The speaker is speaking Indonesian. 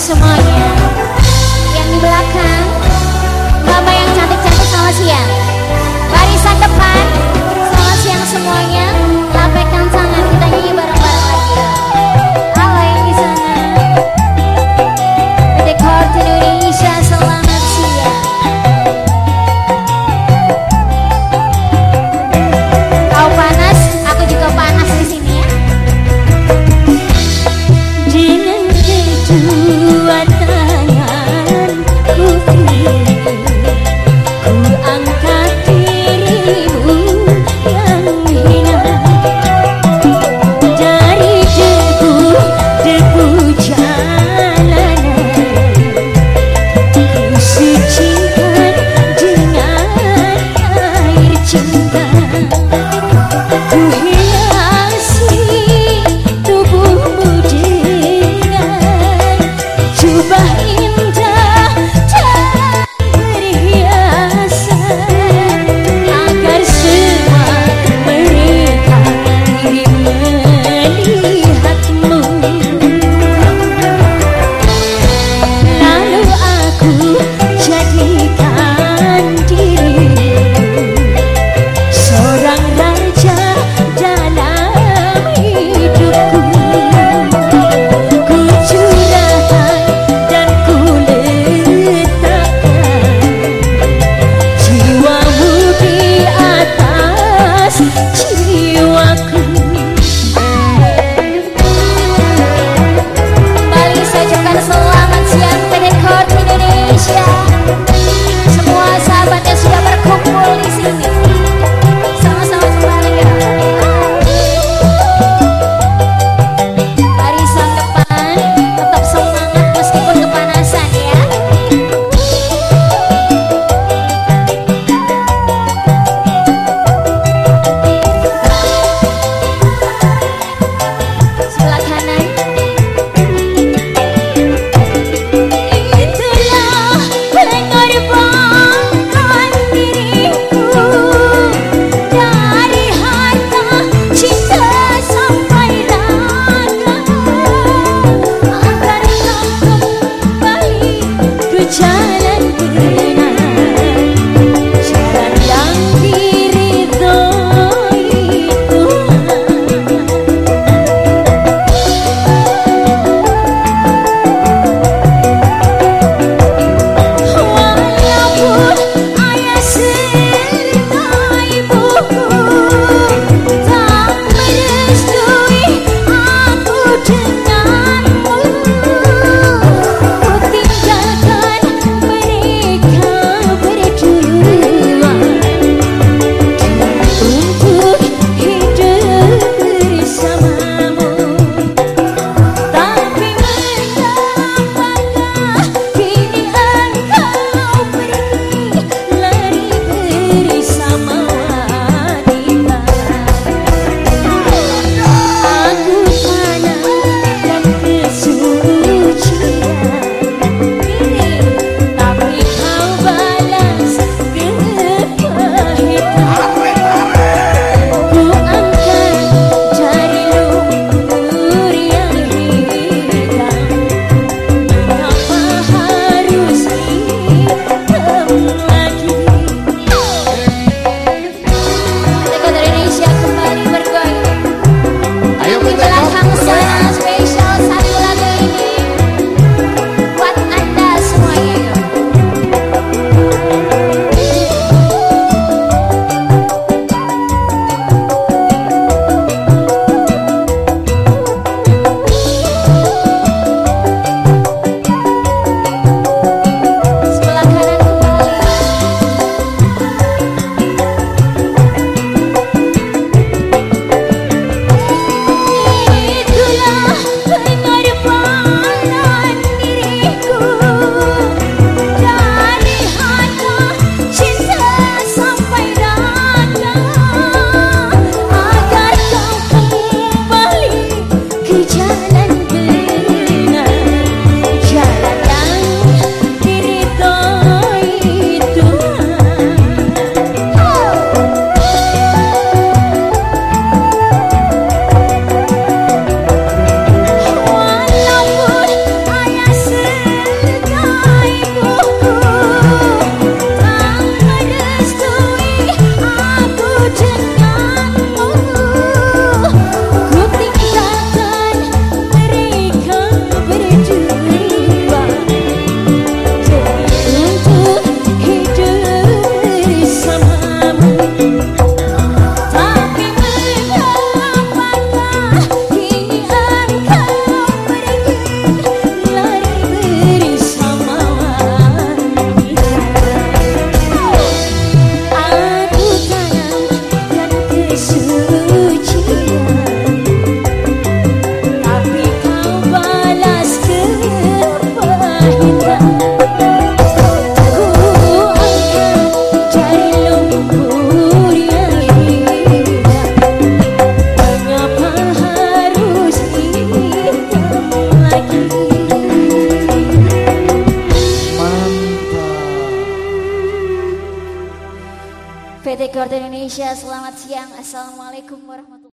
semuanya. Yang di belakang. Bapak yang cantik-cantik selamat siang. Barisan depan. Selamat siang semuanya. Korte Indonesia. Selamat siang. Assalamualaikum warahmatullahi